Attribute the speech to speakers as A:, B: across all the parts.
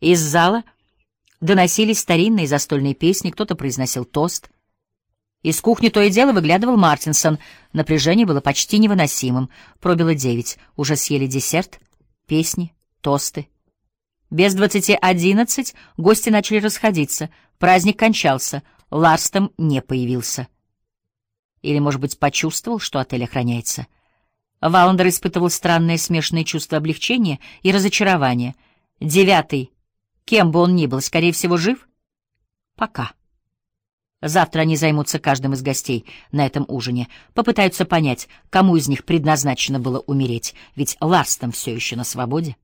A: Из зала доносились старинные застольные песни, кто-то произносил тост. Из кухни то и дело выглядывал Мартинсон. Напряжение было почти невыносимым. Пробило девять. Уже съели десерт, песни, тосты. Без двадцати одиннадцать гости начали расходиться. Праздник кончался. Ларстом не появился. Или, может быть, почувствовал, что отель охраняется. Валандер испытывал странное смешанное чувство облегчения и разочарования. Девятый, кем бы он ни был, скорее всего, жив? Пока. Завтра они займутся каждым из гостей на этом ужине, попытаются понять, кому из них предназначено было умереть, ведь Ларстон все еще на свободе.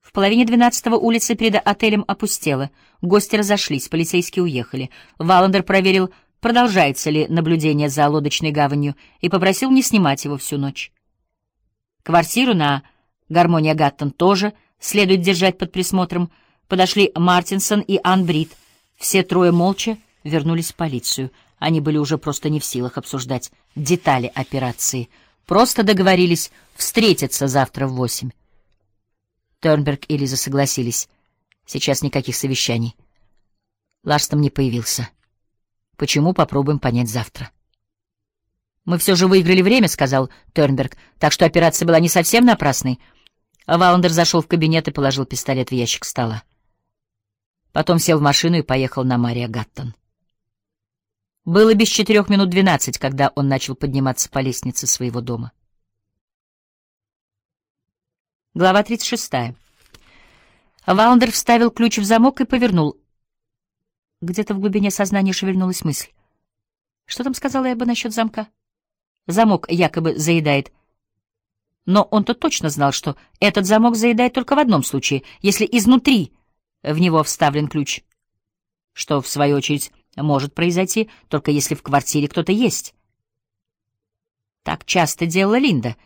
A: В половине двенадцатого улица перед отелем опустела, гости разошлись, полицейские уехали. Валандер проверил продолжается ли наблюдение за лодочной гаванью, и попросил не снимать его всю ночь. Квартиру на Гармония Гаттон тоже следует держать под присмотром. Подошли Мартинсон и Ан Брит. Все трое молча вернулись в полицию. Они были уже просто не в силах обсуждать детали операции. Просто договорились встретиться завтра в восемь. Тернберг и Лиза согласились. Сейчас никаких совещаний. Ларстом не появился. Почему, попробуем понять завтра. «Мы все же выиграли время», — сказал Тернберг, «так что операция была не совсем напрасной». Валандер зашел в кабинет и положил пистолет в ящик стола. Потом сел в машину и поехал на Мария Гаттон. Было без четырех минут двенадцать, когда он начал подниматься по лестнице своего дома. Глава тридцать шестая. Валандер вставил ключ в замок и повернул. Где-то в глубине сознания шевельнулась мысль. Что там сказала я бы насчет замка? Замок якобы заедает. Но он-то точно знал, что этот замок заедает только в одном случае, если изнутри в него вставлен ключ. Что, в свою очередь, может произойти, только если в квартире кто-то есть. Так часто делала Линда.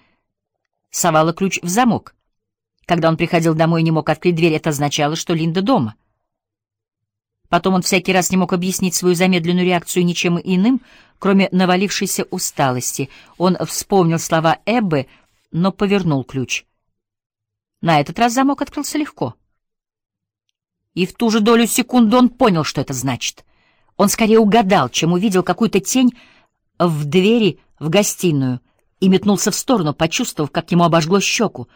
A: Совала ключ в замок. Когда он приходил домой и не мог открыть дверь, это означало, что Линда дома — Потом он всякий раз не мог объяснить свою замедленную реакцию ничем иным, кроме навалившейся усталости. Он вспомнил слова Эббы, но повернул ключ. На этот раз замок открылся легко. И в ту же долю секунды он понял, что это значит. Он скорее угадал, чем увидел какую-то тень в двери в гостиную и метнулся в сторону, почувствовав, как ему обожгло щеку.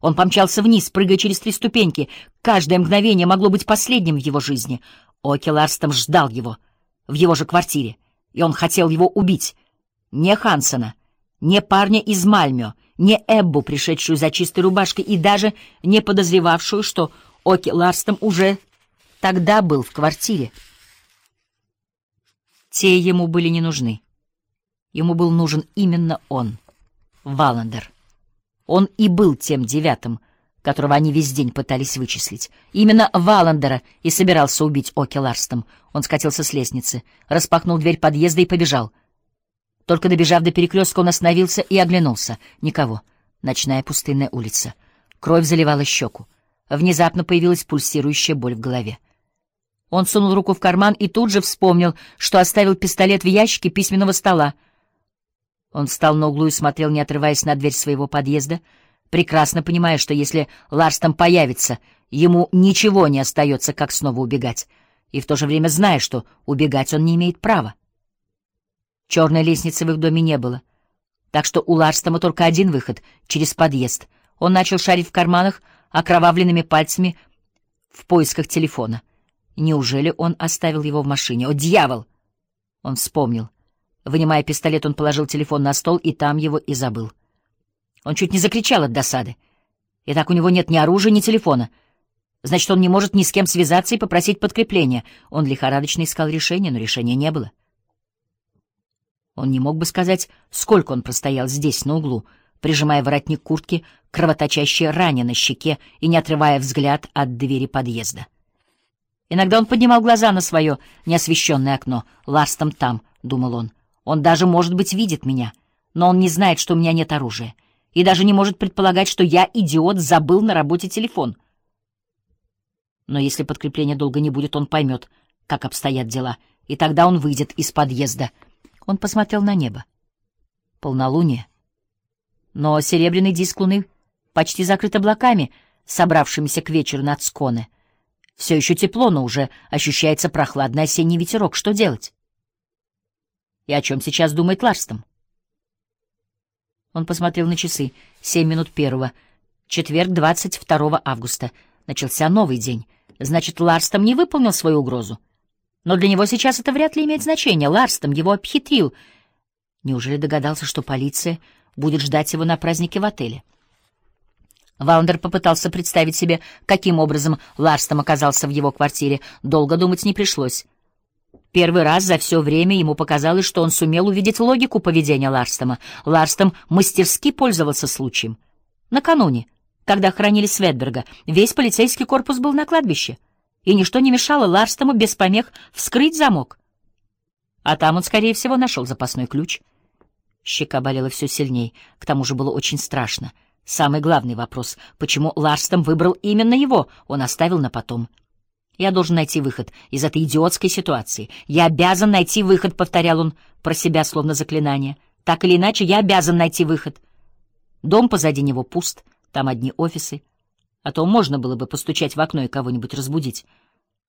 A: Он помчался вниз, прыгая через три ступеньки. Каждое мгновение могло быть последним в его жизни — Оки Ларстом ждал его в его же квартире, и он хотел его убить. Не Хансона, не парня из Мальмё, не Эббу, пришедшую за чистой рубашкой, и даже не подозревавшую, что Оки Ларстом уже тогда был в квартире. Те ему были не нужны. Ему был нужен именно он, Валандер. Он и был тем девятым, которого они весь день пытались вычислить. Именно Валандера и собирался убить Оки Ларстом. Он скатился с лестницы, распахнул дверь подъезда и побежал. Только добежав до перекрестка, он остановился и оглянулся. Никого. Ночная пустынная улица. Кровь заливала щеку. Внезапно появилась пульсирующая боль в голове. Он сунул руку в карман и тут же вспомнил, что оставил пистолет в ящике письменного стола. Он встал на углу и смотрел, не отрываясь на дверь своего подъезда — прекрасно понимая, что если Ларс там появится, ему ничего не остается, как снова убегать, и в то же время зная, что убегать он не имеет права. Черной лестницы в их доме не было, так что у Ларстома только один выход — через подъезд. Он начал шарить в карманах окровавленными пальцами в поисках телефона. Неужели он оставил его в машине? О, дьявол! Он вспомнил. Вынимая пистолет, он положил телефон на стол и там его и забыл. Он чуть не закричал от досады. И так у него нет ни оружия, ни телефона. Значит, он не может ни с кем связаться и попросить подкрепления. Он лихорадочно искал решение, но решения не было. Он не мог бы сказать, сколько он простоял здесь, на углу, прижимая воротник куртки, кровоточащей ране на щеке и не отрывая взгляд от двери подъезда. Иногда он поднимал глаза на свое неосвещенное окно. «Ластом там», — думал он. «Он даже, может быть, видит меня, но он не знает, что у меня нет оружия и даже не может предполагать, что я, идиот, забыл на работе телефон. Но если подкрепления долго не будет, он поймет, как обстоят дела, и тогда он выйдет из подъезда. Он посмотрел на небо. Полнолуние. Но серебряный диск луны почти закрыт облаками, собравшимися к вечеру над Сконе. Все еще тепло, но уже ощущается прохладный осенний ветерок. Что делать? И о чем сейчас думает Ларстом? Он посмотрел на часы. Семь минут первого. Четверг, 22 августа. Начался новый день. Значит, Ларстом не выполнил свою угрозу. Но для него сейчас это вряд ли имеет значение. Ларстом его обхитрил. Неужели догадался, что полиция будет ждать его на празднике в отеле? Валандер попытался представить себе, каким образом Ларстом оказался в его квартире. Долго думать не пришлось. Первый раз за все время ему показалось, что он сумел увидеть логику поведения Ларстома. Ларстом мастерски пользовался случаем. Накануне, когда хоронили Светберга, весь полицейский корпус был на кладбище, и ничто не мешало Ларстому без помех вскрыть замок. А там он, скорее всего, нашел запасной ключ. Щека болела все сильней, к тому же было очень страшно — Самый главный вопрос — почему Ларстом выбрал именно его, он оставил на потом. «Я должен найти выход из этой идиотской ситуации. Я обязан найти выход», — повторял он про себя словно заклинание. «Так или иначе, я обязан найти выход». Дом позади него пуст, там одни офисы. А то можно было бы постучать в окно и кого-нибудь разбудить.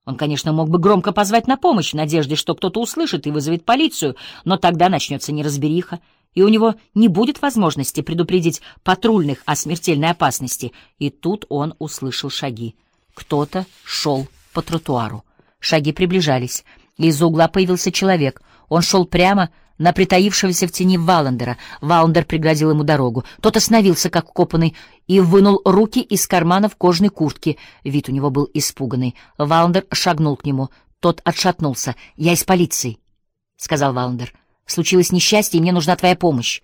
A: Он, конечно, мог бы громко позвать на помощь в надежде, что кто-то услышит и вызовет полицию, но тогда начнется неразбериха и у него не будет возможности предупредить патрульных о смертельной опасности. И тут он услышал шаги. Кто-то шел по тротуару. Шаги приближались. Из-за угла появился человек. Он шел прямо на притаившегося в тени Валандера. Валандер преградил ему дорогу. Тот остановился, как копанный, и вынул руки из карманов кожаной куртки. Вид у него был испуганный. Валандер шагнул к нему. Тот отшатнулся. «Я из полиции», — сказал Валандер. Случилось несчастье, и мне нужна твоя помощь.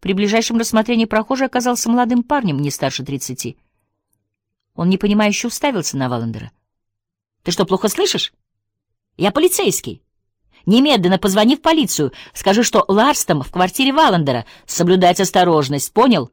A: При ближайшем рассмотрении прохожий оказался молодым парнем, не старше тридцати. Он непонимающе уставился на Валандера. — Ты что, плохо слышишь? Я полицейский. Немедленно позвони в полицию. Скажи, что Ларстом в квартире Валандера. Соблюдать осторожность, понял?